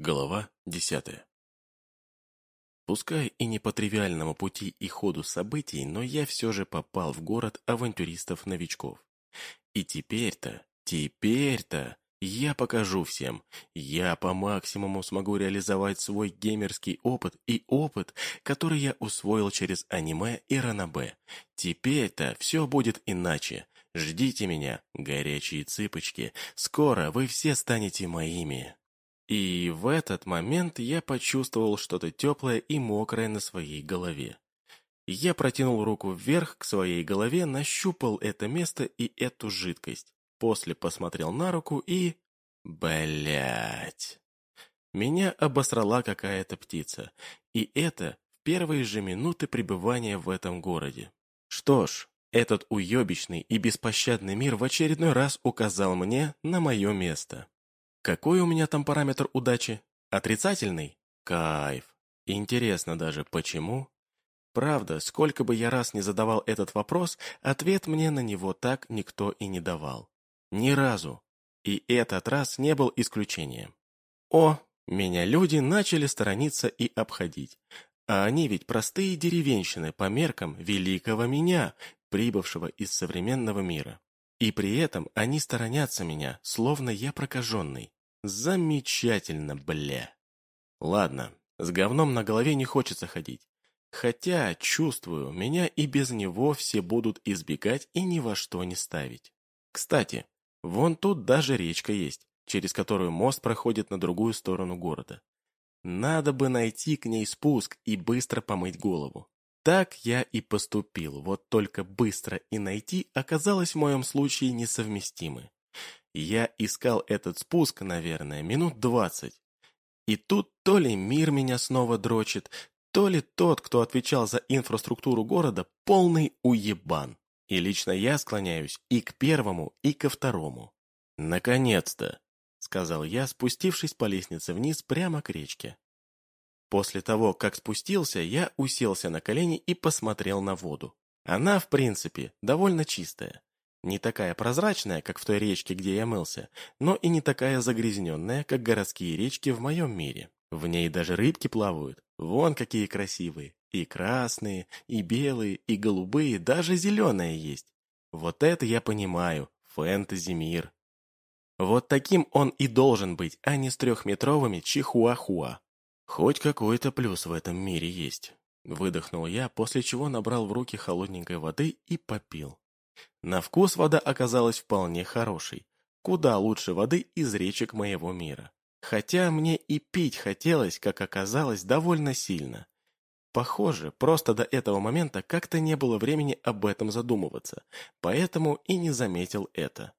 Глава десятая. Пускай и не по тривиальному пути и ходу событий, но я все же попал в город авантюристов-новичков. И теперь-то, теперь-то я покажу всем. Я по максимуму смогу реализовать свой геймерский опыт и опыт, который я усвоил через аниме и ранобэ. Теперь-то все будет иначе. Ждите меня, горячие цыпочки. Скоро вы все станете моими. И в этот момент я почувствовал что-то теплое и мокрое на своей голове. Я протянул руку вверх к своей голове, нащупал это место и эту жидкость. После посмотрел на руку и... Блять. Меня обосрала какая-то птица. И это в первые же минуты пребывания в этом городе. Что ж, этот уебищный и беспощадный мир в очередной раз указал мне на мое место. Какой у меня там параметр удачи? Отрицательный? Кайф. Интересно даже, почему? Правда, сколько бы я раз не задавал этот вопрос, ответ мне на него так никто и не давал. Ни разу. И этот раз не был исключением. О, меня люди начали сторониться и обходить. А они ведь простые деревенщины по меркам великого меня, прибывшего из современного мира. И при этом они сторонятся меня, словно я прокаженный. Замечательно, бля. Ладно, с говном на голове не хочется ходить. Хотя, чувствую, меня и без него все будут избегать и ни во что не ставить. Кстати, вон тут даже речка есть, через которую мост проходит на другую сторону города. Надо бы найти к ней спуск и быстро помыть голову. Так я и поступил, вот только быстро и найти оказалось в моем случае несовместимы. Я искал этот спуск, наверное, минут двадцать. И тут то ли мир меня снова дрочит, то ли тот, кто отвечал за инфраструктуру города, полный уебан. И лично я склоняюсь и к первому, и ко второму. «Наконец-то!» — сказал я, спустившись по лестнице вниз прямо к речке. После того, как спустился, я уселся на колени и посмотрел на воду. Она, в принципе, довольно чистая. Не такая прозрачная, как в той речке, где я мылся, но и не такая загрязненная, как городские речки в моем мире. В ней даже рыбки плавают. Вон какие красивые. И красные, и белые, и голубые, даже зеленые есть. Вот это я понимаю. Фэнтези-мир. Вот таким он и должен быть, а не с трехметровыми чихуахуа. Хоть какой-то плюс в этом мире есть. Выдохнул я, после чего набрал в руки холодненькой воды и попил. На вкус вода оказалась вполне хорошей, куда лучше воды из речек моего мира. Хотя мне и пить хотелось, как оказалось, довольно сильно. Похоже, просто до этого момента как-то не было времени об этом задумываться, поэтому и не заметил это.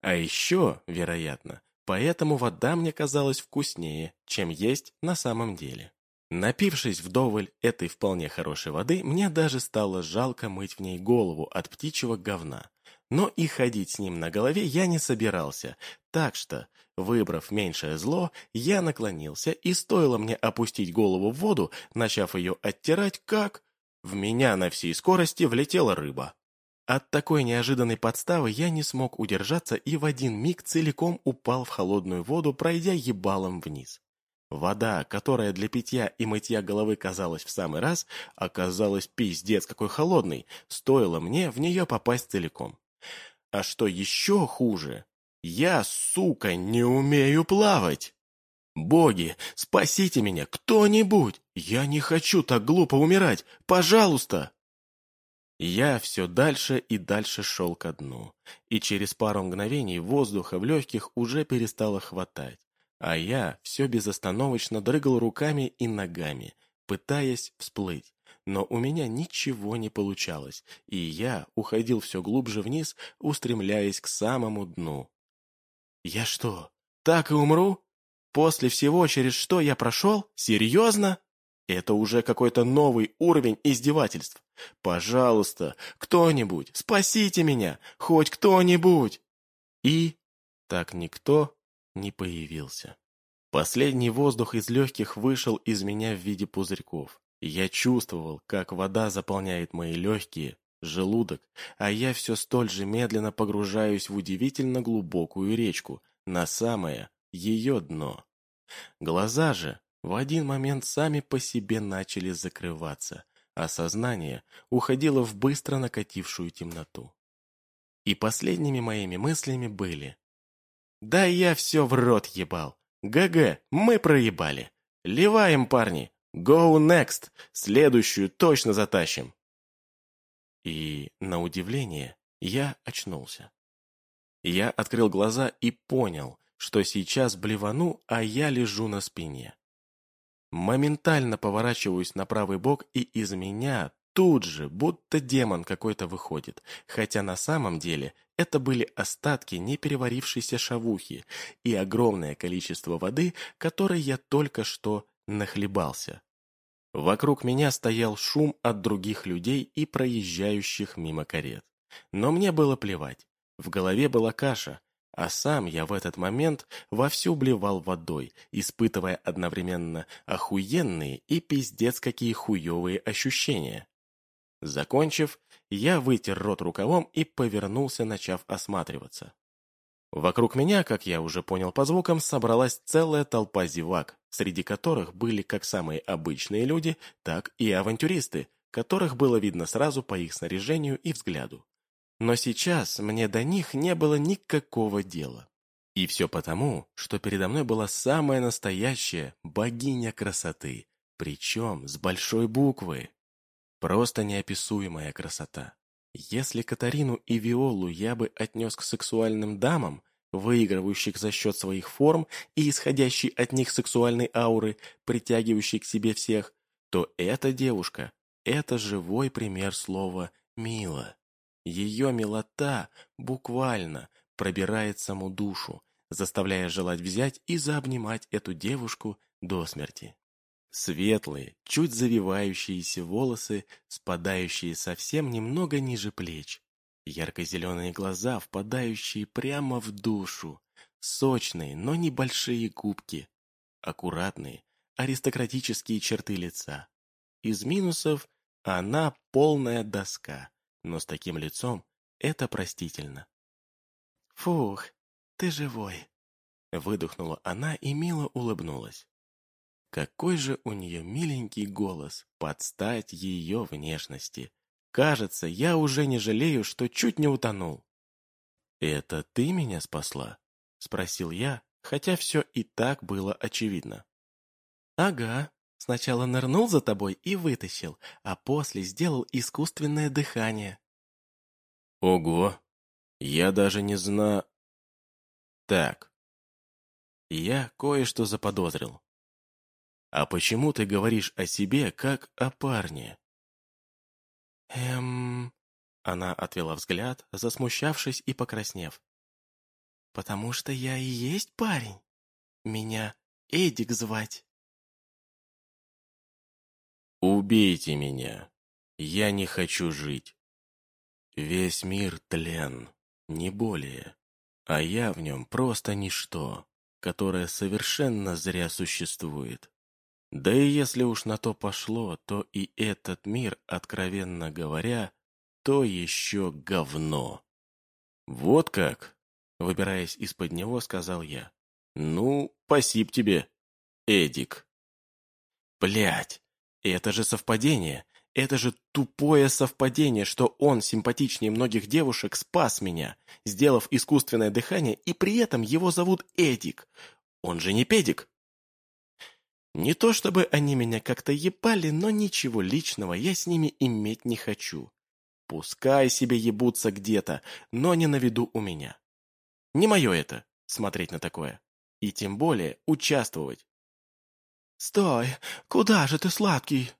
А еще, вероятно, поэтому вода мне казалась вкуснее, чем есть на самом деле. Напившись вдоволь этой вполне хорошей воды, мне даже стало жалко мыть в ней голову от птичьего говна. Но и ходить с ним на голове я не собирался, так что, выбрав меньшее зло, я наклонился, и стоило мне опустить голову в воду, начав ее оттирать, как... В меня на всей скорости влетела рыба. От такой неожиданной подставы я не смог удержаться и в один миг целиком упал в холодную воду, пройдя ебалом вниз. Вода, которая для питья и мытья головы казалась в самый раз, оказалась пиздец какой холодной, стоило мне в нее попасть целиком. А что еще хуже, я, сука, не умею плавать. Боги, спасите меня, кто-нибудь! Я не хочу так глупо умирать, пожалуйста! Я все дальше и дальше шел ко дну, и через пару мгновений воздуха в легких уже перестало хватать а я все безостановочно дрыгал руками и ногами, пытаясь всплыть. Но у меня ничего не получалось, и я уходил все глубже вниз, устремляясь к самому дну. «Я что, так и умру? После всего, через что я прошел? Серьезно?» Это уже какой-то новый уровень издевательств. Пожалуйста, кто-нибудь, спасите меня, хоть кто-нибудь. И так никто не появился. Последний воздух из легких вышел из меня в виде пузырьков. Я чувствовал, как вода заполняет мои легкие, желудок, а я все столь же медленно погружаюсь в удивительно глубокую речку, на самое ее дно. Глаза же в один момент сами по себе начали закрываться, а сознание уходило в быстро накатившую темноту. И последними моими мыслями были «Да я все в рот ебал! ГГ, мы проебали! Ливаем, парни! Go next! Следующую точно затащим!» И, на удивление, я очнулся. Я открыл глаза и понял, что сейчас блевану, а я лежу на спине. Моментально поворачиваюсь на правый бок, и из меня тут же, будто демон какой-то выходит, хотя на самом деле это были остатки непереварившейся шавухи и огромное количество воды, которой я только что нахлебался. Вокруг меня стоял шум от других людей и проезжающих мимо карет. Но мне было плевать. В голове была каша, а сам я в этот момент вовсю блевал водой, испытывая одновременно охуенные и пиздец какие хуевые ощущения. Закончив, я вытер рот рукавом и повернулся, начав осматриваться. Вокруг меня, как я уже понял по звукам, собралась целая толпа зевак, среди которых были как самые обычные люди, так и авантюристы, которых было видно сразу по их снаряжению и взгляду. Но сейчас мне до них не было никакого дела. И все потому, что передо мной была самая настоящая богиня красоты, причем с большой буквы. Просто неописуемая красота. Если Катарину и Виолу я бы отнес к сексуальным дамам, выигрывающих за счет своих форм и исходящей от них сексуальной ауры, притягивающей к себе всех, то эта девушка – это живой пример слова «мило». Ее милота буквально пробирает саму душу, заставляя желать взять и заобнимать эту девушку до смерти. Светлые, чуть завивающиеся волосы, спадающие совсем немного ниже плеч. Ярко-зеленые глаза, впадающие прямо в душу. Сочные, но небольшие губки. Аккуратные, аристократические черты лица. Из минусов она полная доска, но с таким лицом это простительно. «Фух, ты живой!» Выдохнула она и мило улыбнулась. Какой же у нее миленький голос, под стать ее внешности. Кажется, я уже не жалею, что чуть не утонул. «Это ты меня спасла?» — спросил я, хотя все и так было очевидно. «Ага, сначала нырнул за тобой и вытащил, а после сделал искусственное дыхание». «Ого! Я даже не знаю...» «Так, я кое-что заподозрил. «А почему ты говоришь о себе, как о парне?» «Эм...» Она отвела взгляд, засмущавшись и покраснев. «Потому что я и есть парень. Меня Эдик звать». «Убейте меня. Я не хочу жить. Весь мир тлен, не более, а я в нем просто ничто, которое совершенно зря существует. Да и если уж на то пошло, то и этот мир, откровенно говоря, то еще говно. Вот как, выбираясь из-под него, сказал я. Ну, спасибо тебе, Эдик. Блять, это же совпадение. Это же тупое совпадение, что он, симпатичнее многих девушек, спас меня, сделав искусственное дыхание, и при этом его зовут Эдик. Он же не педик. Не то чтобы они меня как-то ебали, но ничего личного я с ними иметь не хочу. Пускай себе ебутся где-то, но не на виду у меня. Не мое это, смотреть на такое. И тем более участвовать. «Стой! Куда же ты, сладкий?»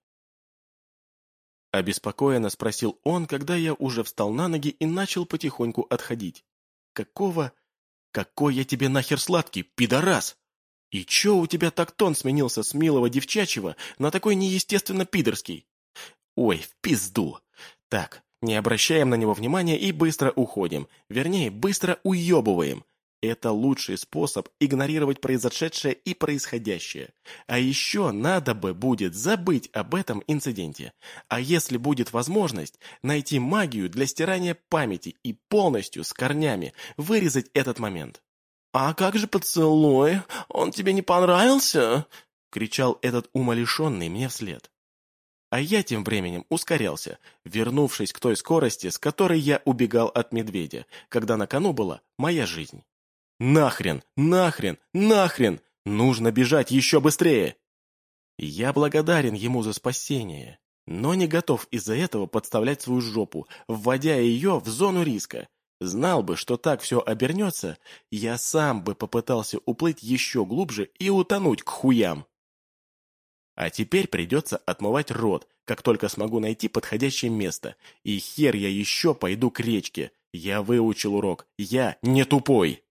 Обеспокоенно спросил он, когда я уже встал на ноги и начал потихоньку отходить. «Какого? Какой я тебе нахер сладкий, пидорас?» «И чё у тебя так тон сменился с милого девчачьего на такой неестественно пидорский?» «Ой, в пизду!» «Так, не обращаем на него внимания и быстро уходим. Вернее, быстро уебываем. Это лучший способ игнорировать произошедшее и происходящее. А еще надо бы будет забыть об этом инциденте. А если будет возможность, найти магию для стирания памяти и полностью с корнями вырезать этот момент. «А как же поцелуй? Он тебе не понравился?» — кричал этот умалишенный мне вслед. А я тем временем ускорялся, вернувшись к той скорости, с которой я убегал от медведя, когда на кону была моя жизнь. «Нахрен! Нахрен! Нахрен! Нужно бежать еще быстрее!» Я благодарен ему за спасение, но не готов из-за этого подставлять свою жопу, вводя ее в зону риска. Знал бы, что так все обернется, я сам бы попытался уплыть еще глубже и утонуть к хуям. А теперь придется отмывать рот, как только смогу найти подходящее место. И хер я еще пойду к речке. Я выучил урок. Я не тупой.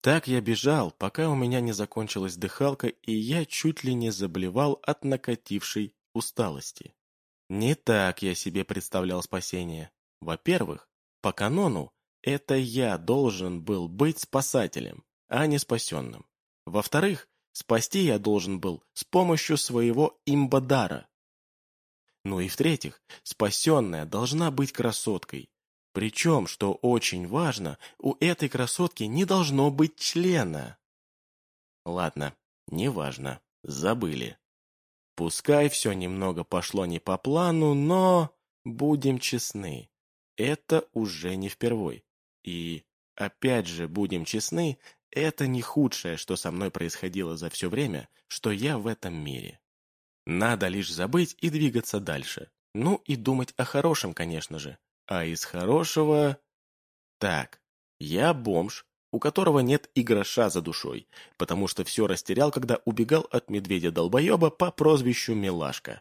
Так я бежал, пока у меня не закончилась дыхалка, и я чуть ли не заблевал от накатившей усталости. Не так я себе представлял спасение. Во-первых, по канону, это я должен был быть спасателем, а не спасенным. Во-вторых, спасти я должен был с помощью своего имбадара. Ну и в-третьих, спасенная должна быть красоткой. Причем, что очень важно, у этой красотки не должно быть члена. Ладно, неважно, забыли. Пускай все немного пошло не по плану, но, будем честны, это уже не впервой. И, опять же, будем честны, это не худшее, что со мной происходило за все время, что я в этом мире. Надо лишь забыть и двигаться дальше. Ну и думать о хорошем, конечно же. А из хорошего... Так, я бомж, у которого нет и гроша за душой, потому что все растерял, когда убегал от медведя-долбоеба по прозвищу Милашка.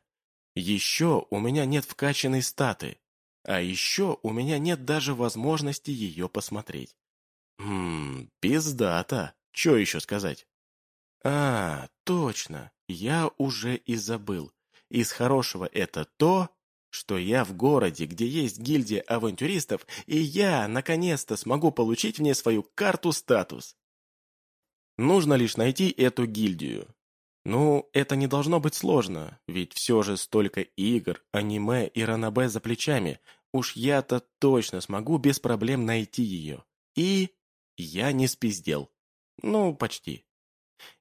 Еще у меня нет вкачанной статы, а еще у меня нет даже возможности ее посмотреть. Хм, пиздата, что еще сказать? А, точно, я уже и забыл. Из хорошего это то, что я в городе, где есть гильдия авантюристов, и я, наконец-то, смогу получить в ней свою карту-статус. Нужно лишь найти эту гильдию. Ну, это не должно быть сложно, ведь все же столько игр, аниме и ранобэ за плечами. Уж я-то точно смогу без проблем найти ее. И я не спиздел. Ну, почти.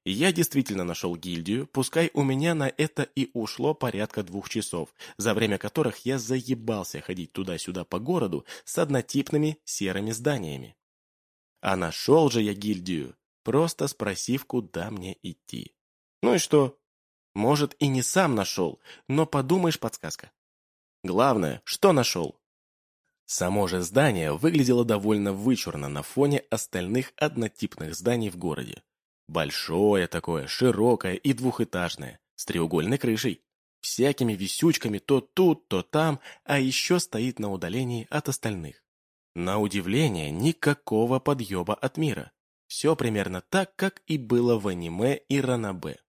Я действительно нашел гильдию, пускай у меня на это и ушло порядка двух часов, за время которых я заебался ходить туда-сюда по городу с однотипными серыми зданиями. А нашел же я гильдию, просто спросив, куда мне идти. Ну и что? Может, и не сам нашел, но подумаешь, подсказка. Главное, что нашел? Само же здание выглядело довольно вычурно на фоне остальных однотипных зданий в городе. Большое такое, широкое и двухэтажное, с треугольной крышей. Всякими висючками то тут, то там, а еще стоит на удалении от остальных. На удивление, никакого подъеба от мира. Все примерно так, как и было в аниме и ранобе.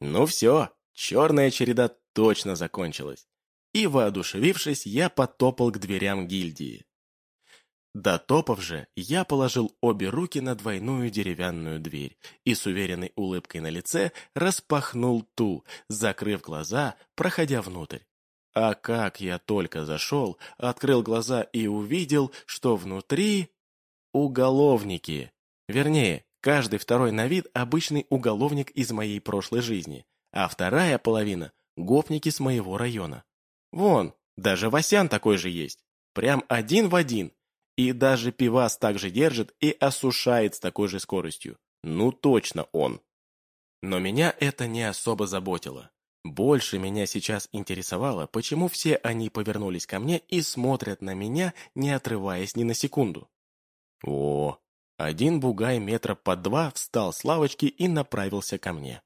Ну все, черная череда точно закончилась. И, воодушевившись, я потопал к дверям гильдии. Дотопав же, я положил обе руки на двойную деревянную дверь и с уверенной улыбкой на лице распахнул ту, закрыв глаза, проходя внутрь. А как я только зашел, открыл глаза и увидел, что внутри уголовники. Вернее, каждый второй на вид обычный уголовник из моей прошлой жизни, а вторая половина — гопники с моего района. Вон, даже Васян такой же есть. Прям один в один, и даже пивас также держит и осушает с такой же скоростью. Ну точно он. Но меня это не особо заботило. Больше меня сейчас интересовало, почему все они повернулись ко мне и смотрят на меня, не отрываясь ни на секунду. О, один бугай метра по два встал с лавочки и направился ко мне.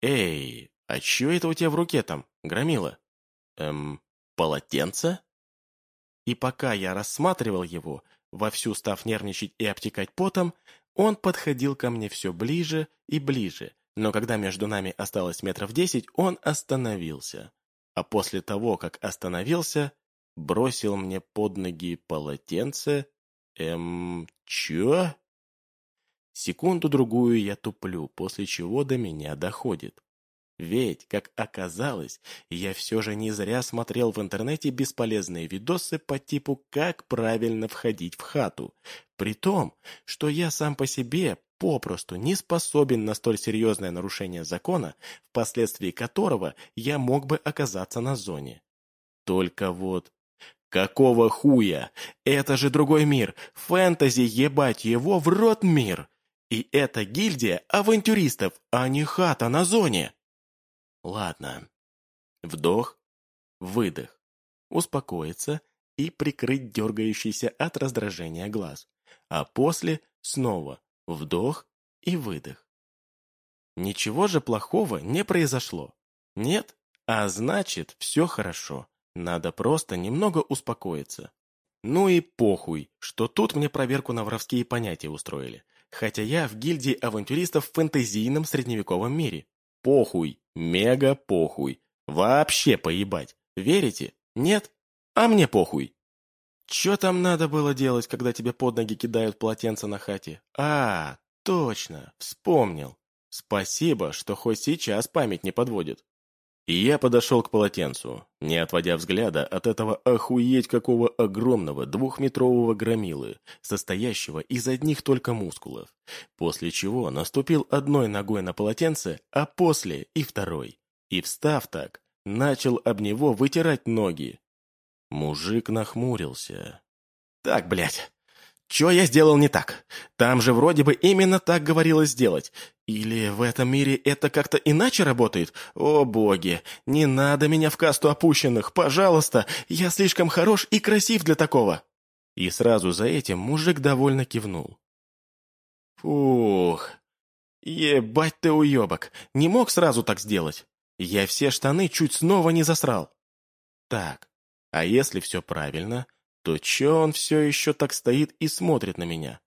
«Эй, а чё это у тебя в руке там, громила?» «Эм, полотенце?» И пока я рассматривал его, вовсю став нервничать и обтекать потом, он подходил ко мне все ближе и ближе, но когда между нами осталось метров десять, он остановился. А после того, как остановился, бросил мне под ноги полотенце. Эм, чё? Секунду-другую я туплю, после чего до меня доходит. Ведь, как оказалось, я все же не зря смотрел в интернете бесполезные видосы по типу «Как правильно входить в хату». При том, что я сам по себе попросту не способен на столь серьезное нарушение закона, впоследствии которого я мог бы оказаться на зоне. Только вот... Какого хуя? Это же другой мир. Фэнтези, ебать его, в рот мир. И это гильдия авантюристов, а не хата на зоне. Ладно. Вдох, выдох. Успокоиться и прикрыть дергающийся от раздражения глаз. А после снова вдох и выдох. Ничего же плохого не произошло. Нет? А значит, все хорошо. Надо просто немного успокоиться. Ну и похуй, что тут мне проверку на воровские понятия устроили. Хотя я в гильдии авантюристов в фэнтезийном средневековом мире. Похуй, мега похуй. Вообще поебать. Верите? Нет? А мне похуй. Че там надо было делать, когда тебе под ноги кидают полотенце на хате? А, точно, вспомнил. Спасибо, что хоть сейчас память не подводит. И я подошел к полотенцу, не отводя взгляда от этого охуеть какого огромного двухметрового громилы, состоящего из одних только мускулов, после чего наступил одной ногой на полотенце, а после и второй. И встав так, начал об него вытирать ноги. Мужик нахмурился. «Так, блядь, что я сделал не так? Там же вроде бы именно так говорилось сделать. Или в этом мире это как-то иначе работает? О боги, не надо меня в касту опущенных, пожалуйста, я слишком хорош и красив для такого. И сразу за этим мужик довольно кивнул. Фух, ебать ты уебок, не мог сразу так сделать. Я все штаны чуть снова не засрал. Так, а если все правильно, то че он все еще так стоит и смотрит на меня?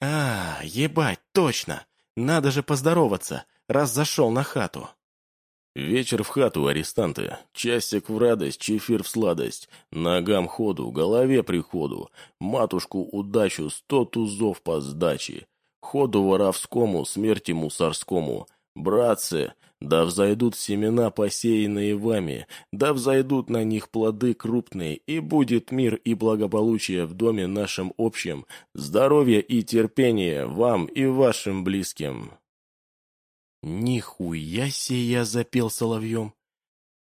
А, ебать, точно! Надо же поздороваться, раз зашел на хату. Вечер в хату, арестанты. Часик в радость, чефир в сладость. Ногам ходу, голове приходу. Матушку удачу, сто тузов по сдаче. Ходу воровскому, смерти мусорскому. Братцы, да взойдут семена, посеянные вами, да взойдут на них плоды крупные, и будет мир и благополучие в доме нашем общем, здоровье и терпение вам и вашим близким». «Нихуя себе я запел соловьем!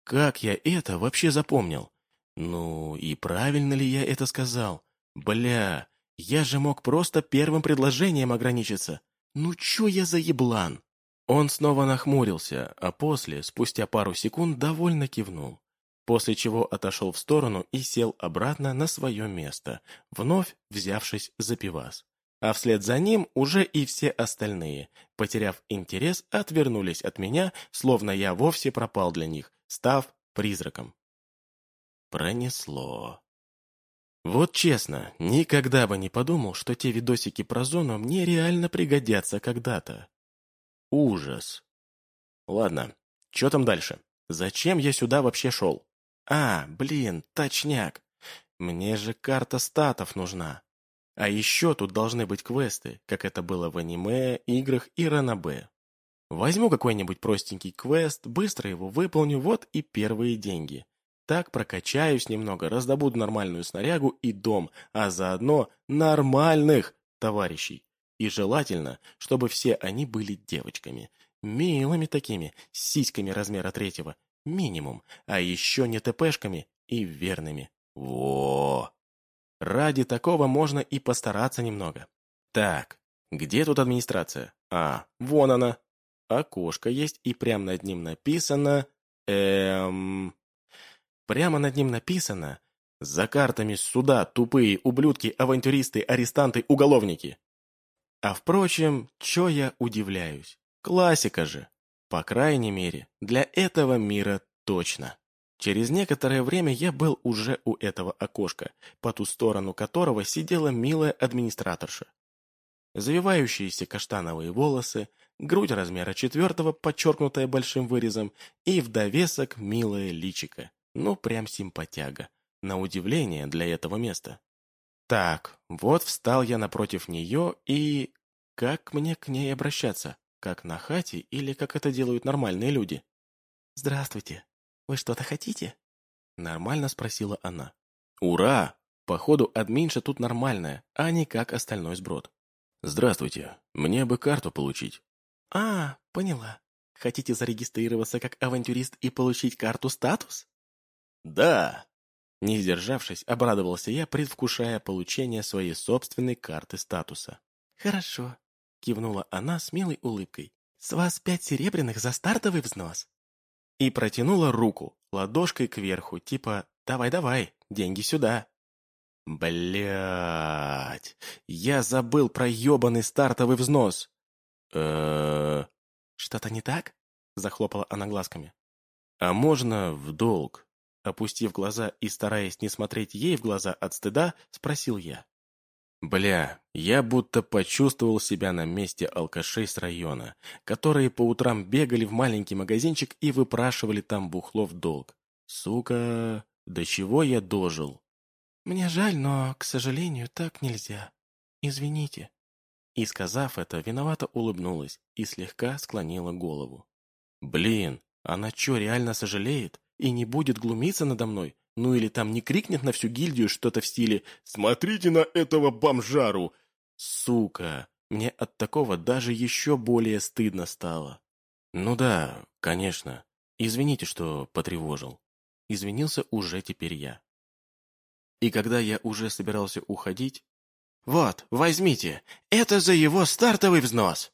Как я это вообще запомнил? Ну, и правильно ли я это сказал? Бля, я же мог просто первым предложением ограничиться. Ну чё я за еблан?» Он снова нахмурился, а после, спустя пару секунд, довольно кивнул, после чего отошел в сторону и сел обратно на свое место, вновь взявшись за пивас. А вслед за ним уже и все остальные, потеряв интерес, отвернулись от меня, словно я вовсе пропал для них, став призраком. Пронесло. Вот честно, никогда бы не подумал, что те видосики про зону мне реально пригодятся когда-то. Ужас. Ладно, что там дальше? Зачем я сюда вообще шел? А, блин, точняк. Мне же карта статов нужна. А еще тут должны быть квесты, как это было в аниме, играх и ранобе. Возьму какой-нибудь простенький квест, быстро его выполню, вот и первые деньги. Так прокачаюсь немного, раздобуду нормальную снарягу и дом, а заодно нормальных товарищей. И желательно, чтобы все они были девочками. Милыми такими, с сиськами размера третьего. Минимум. А еще не ТПшками и верными. Во! Ради такого можно и постараться немного. Так, где тут администрация? А, вон она. Окошко есть, и прямо над ним написано... Эм... Прямо над ним написано... За картами суда тупые ублюдки, авантюристы, арестанты, уголовники. А впрочем, чё я удивляюсь? Классика же. По крайней мере, для этого мира точно. Через некоторое время я был уже у этого окошка, по ту сторону которого сидела милая администраторша. Завивающиеся каштановые волосы, грудь размера четвертого, подчеркнутая большим вырезом, и в довесок милое личико. Ну, прям симпатяга. На удивление для этого места. Так, вот встал я напротив нее и... Как мне к ней обращаться? Как на хате или как это делают нормальные люди? «Здравствуйте. Вы что-то хотите?» Нормально спросила она. «Ура! Походу, админша тут нормальная, а не как остальной сброд. «Здравствуйте. Мне бы карту получить». «А, поняла. Хотите зарегистрироваться как авантюрист и получить карту-статус?» «Да!» Не сдержавшись, обрадовался я, предвкушая получение своей собственной карты статуса. «Хорошо», — кивнула она с милой улыбкой. «С вас пять серебряных за стартовый взнос». И протянула руку, ладошкой кверху, типа «давай-давай, деньги сюда». Блять, я забыл про ебаный стартовый взнос. э Что-то не так? Захлопала она глазками. А можно в долг? Опустив глаза и стараясь не смотреть ей в глаза от стыда, спросил я. Бля, я будто почувствовал себя на месте алкашей с района, которые по утрам бегали в маленький магазинчик и выпрашивали там бухло в долг. Сука, до чего я дожил? «Мне жаль, но, к сожалению, так нельзя. Извините». И, сказав это, виновато улыбнулась и слегка склонила голову. «Блин, она чё, реально сожалеет? И не будет глумиться надо мной? Ну или там не крикнет на всю гильдию что-то в стиле «Смотрите на этого бомжару!» Сука, мне от такого даже еще более стыдно стало. Ну да, конечно. Извините, что потревожил. Извинился уже теперь я. И когда я уже собирался уходить... «Вот, возьмите! Это за его стартовый взнос!»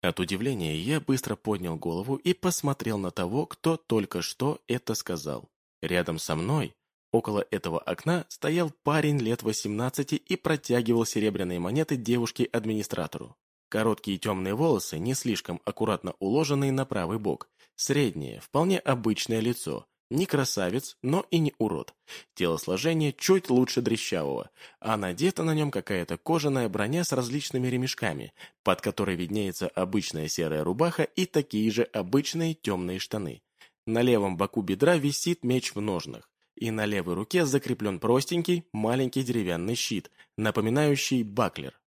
От удивления я быстро поднял голову и посмотрел на того, кто только что это сказал. Рядом со мной, около этого окна, стоял парень лет 18 и протягивал серебряные монеты девушке-администратору. Короткие темные волосы, не слишком аккуратно уложенные на правый бок, среднее, вполне обычное лицо, не красавец, но и не урод. Телосложение чуть лучше дрещавого, а надета на нем какая-то кожаная броня с различными ремешками, под которой виднеется обычная серая рубаха и такие же обычные темные штаны. На левом боку бедра висит меч в ножнах, и на левой руке закреплен простенький, маленький деревянный щит, напоминающий баклер.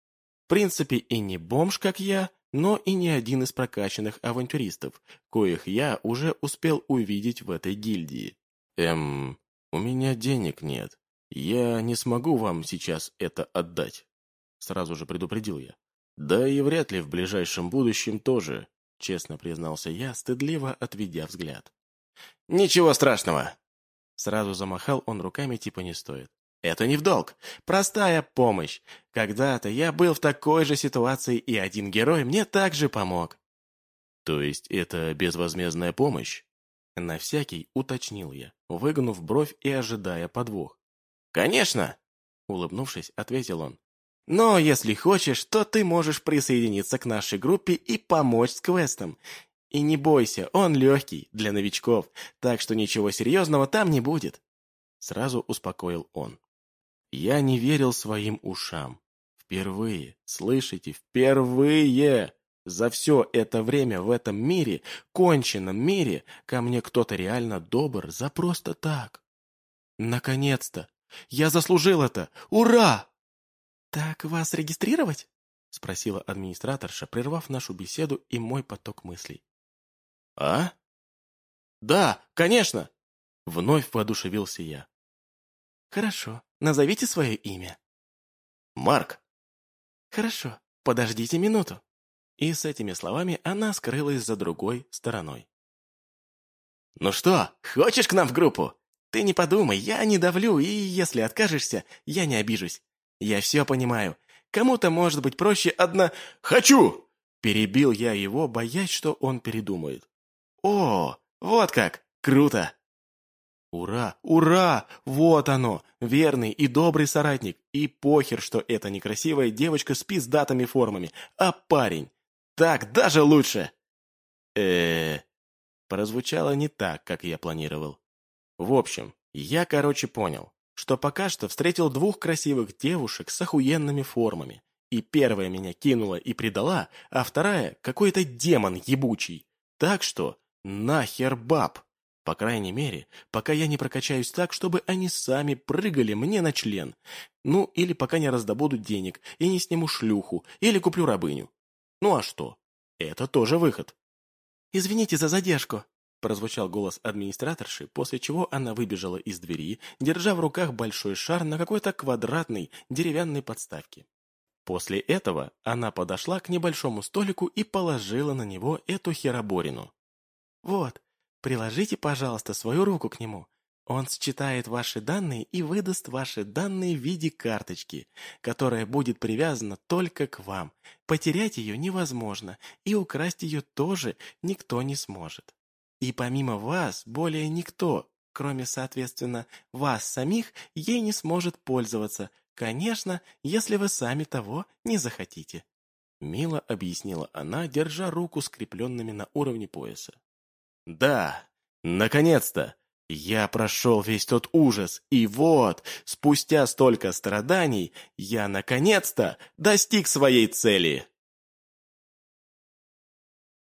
В принципе, и не бомж, как я, но и не один из прокачанных авантюристов, коих я уже успел увидеть в этой гильдии. Эм, у меня денег нет. Я не смогу вам сейчас это отдать. Сразу же предупредил я. Да и вряд ли в ближайшем будущем тоже, честно признался я, стыдливо отведя взгляд. Ничего страшного. Сразу замахал он руками, типа не стоит. Это не в долг. Простая помощь. Когда-то я был в такой же ситуации, и один герой мне также помог. То есть это безвозмездная помощь? На всякий уточнил я, выгнув бровь и ожидая подвох. «Конечно!» — улыбнувшись, ответил он. «Но если хочешь, то ты можешь присоединиться к нашей группе и помочь с квестом. И не бойся, он легкий, для новичков, так что ничего серьезного там не будет». Сразу успокоил он. Я не верил своим ушам. Впервые, слышите, впервые за все это время в этом мире, конченном мире, ко мне кто-то реально добр за просто так. Наконец-то! Я заслужил это! Ура! «Так вас регистрировать?» — спросила администраторша, прервав нашу беседу и мой поток мыслей. «А? Да, конечно!» Вновь воодушевился я. «Хорошо, назовите свое имя». «Марк». «Хорошо, подождите минуту». И с этими словами она скрылась за другой стороной. «Ну что, хочешь к нам в группу? Ты не подумай, я не давлю, и если откажешься, я не обижусь. Я все понимаю. Кому-то может быть проще одна... «Хочу!» Перебил я его, боясь, что он передумает. «О, вот как! Круто!» Ура! Ура! Вот оно! Верный и добрый соратник. И похер, что это некрасивая девочка с пиздатыми формами, а парень. Так даже лучше! э Прозвучало не так, как я планировал. В общем, я, короче, понял, что пока что встретил двух красивых девушек с охуенными формами. И первая меня кинула и предала, а вторая — какой-то демон ебучий. Так что нахер баб! По крайней мере, пока я не прокачаюсь так, чтобы они сами прыгали мне на член. Ну, или пока не раздобудут денег и не сниму шлюху, или куплю рабыню. Ну а что? Это тоже выход. «Извините за задержку», — прозвучал голос администраторши, после чего она выбежала из двери, держа в руках большой шар на какой-то квадратной деревянной подставке. После этого она подошла к небольшому столику и положила на него эту хероборину. «Вот, приложите, пожалуйста, свою руку к нему. Он считает ваши данные и выдаст ваши данные в виде карточки, которая будет привязана только к вам. Потерять ее невозможно, и украсть ее тоже никто не сможет. И помимо вас, более никто, кроме, соответственно, вас самих, ей не сможет пользоваться, конечно, если вы сами того не захотите. Мило объяснила она, держа руку скрепленными на уровне пояса. «Да, наконец-то! Я прошел весь тот ужас, и вот, спустя столько страданий, я наконец-то достиг своей цели.